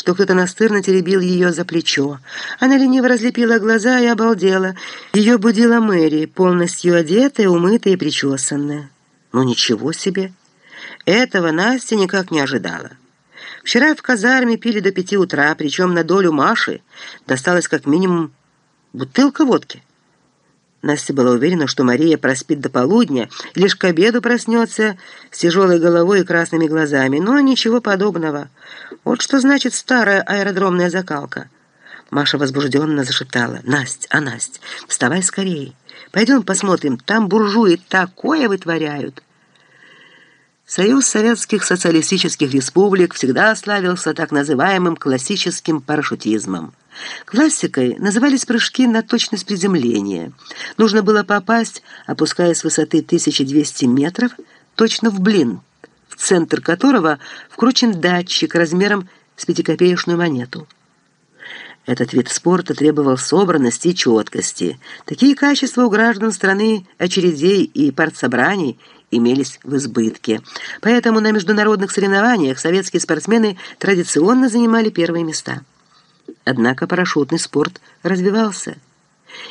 что кто-то настырно теребил ее за плечо. Она лениво разлепила глаза и обалдела. Ее будила Мэри, полностью одетая, умытая и причесанная. Ну ничего себе! Этого Настя никак не ожидала. Вчера в казарме пили до пяти утра, причем на долю Маши досталось как минимум бутылка водки. Настя была уверена, что Мария проспит до полудня, лишь к обеду проснется с тяжелой головой и красными глазами. Но ничего подобного. Вот что значит старая аэродромная закалка. Маша возбужденно зашептала. «Насть, а Насть, вставай скорее. Пойдем посмотрим, там буржуи такое вытворяют». Союз Советских Социалистических Республик всегда славился так называемым классическим парашютизмом. Классикой назывались прыжки на точность приземления. Нужно было попасть, опускаясь с высоты 1200 метров, точно в блин, центр которого вкручен датчик размером с пятикопеечную монету. Этот вид спорта требовал собранности и четкости. Такие качества у граждан страны очередей и партсобраний имелись в избытке. Поэтому на международных соревнованиях советские спортсмены традиционно занимали первые места. Однако парашютный спорт развивался.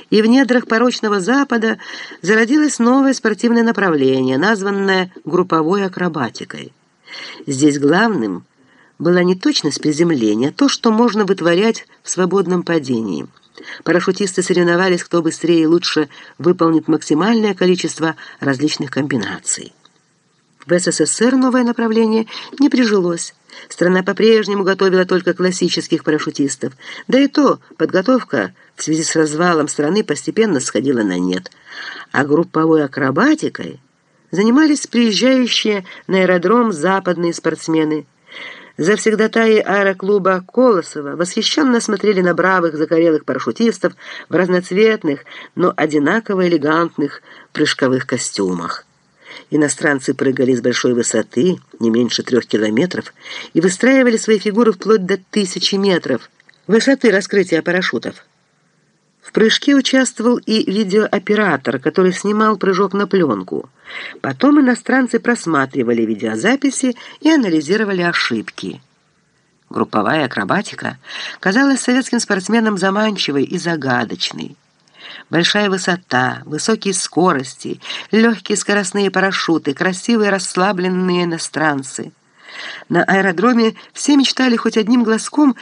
И в недрах порочного Запада зародилось новое спортивное направление, названное групповой акробатикой. Здесь главным была не точность приземления, а то, что можно вытворять в свободном падении. Парашютисты соревновались, кто быстрее и лучше выполнит максимальное количество различных комбинаций. В СССР новое направление не прижилось. Страна по-прежнему готовила только классических парашютистов. Да и то подготовка в связи с развалом страны постепенно сходила на нет. А групповой акробатикой занимались приезжающие на аэродром западные спортсмены. Завсегдатаи аэроклуба Колосова восхищенно смотрели на бравых загорелых парашютистов в разноцветных, но одинаково элегантных прыжковых костюмах. Иностранцы прыгали с большой высоты, не меньше трех километров, и выстраивали свои фигуры вплоть до тысячи метров высоты раскрытия парашютов. В прыжке участвовал и видеооператор, который снимал прыжок на пленку. Потом иностранцы просматривали видеозаписи и анализировали ошибки. Групповая акробатика казалась советским спортсменам заманчивой и загадочной. Большая высота, высокие скорости, легкие скоростные парашюты, красивые расслабленные иностранцы. На аэродроме все мечтали хоть одним глазком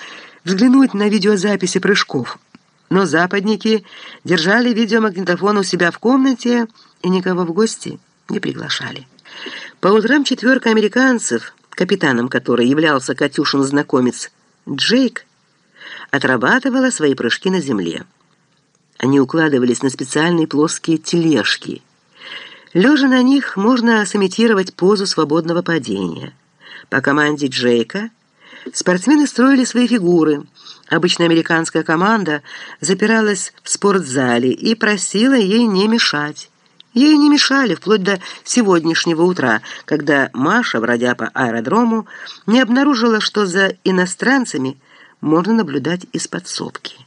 взглянуть на видеозаписи прыжков. Но западники держали видеомагнитофон у себя в комнате и никого в гости не приглашали. По утрам четверка американцев, капитаном которой являлся Катюшин знакомец Джейк, отрабатывала свои прыжки на земле. Они укладывались на специальные плоские тележки. Лежа на них можно сымитировать позу свободного падения. По команде Джейка спортсмены строили свои фигуры. Обычно американская команда запиралась в спортзале и просила ей не мешать. Ей не мешали вплоть до сегодняшнего утра, когда Маша, бродя по аэродрому, не обнаружила, что за иностранцами можно наблюдать из подсобки.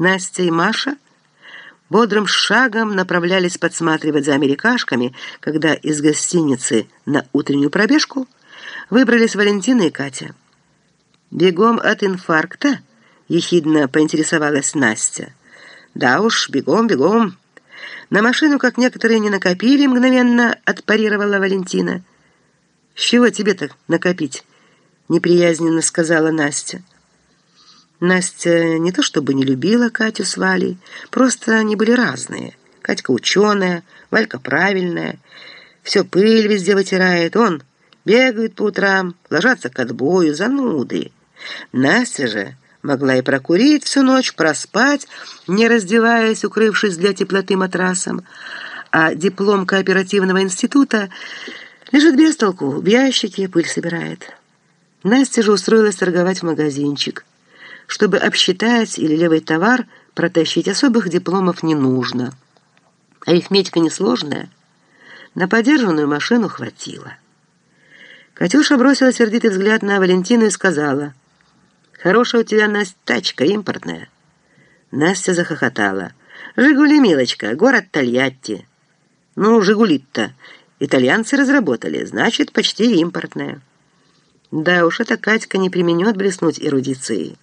Настя и Маша бодрым шагом направлялись подсматривать за америкашками, когда из гостиницы на утреннюю пробежку выбрались Валентина и Катя. «Бегом от инфаркта?» — ехидно поинтересовалась Настя. «Да уж, бегом, бегом». «На машину, как некоторые не накопили», — мгновенно отпарировала Валентина. «С чего тебе-то накопить?» — неприязненно сказала Настя. Настя не то чтобы не любила Катю с Валей, просто они были разные. Катька ученая, Валька правильная, все пыль везде вытирает, он бегает по утрам, ложатся к отбою, зануды. Настя же могла и прокурить всю ночь, проспать, не раздеваясь, укрывшись для теплоты матрасом, а диплом кооперативного института лежит без толку, в ящике пыль собирает. Настя же устроилась торговать в магазинчик. Чтобы обсчитать или левый товар протащить, особых дипломов не нужно. Арифметика несложная. На подержанную машину хватило. Катюша бросила сердитый взгляд на Валентину и сказала, «Хорошая у тебя, Настя, тачка импортная». Настя захохотала. «Жигули, милочка, город Тольятти». «Ну, Жигули-то итальянцы разработали, значит, почти импортная». Да уж, эта Катька не применет блеснуть эрудицией.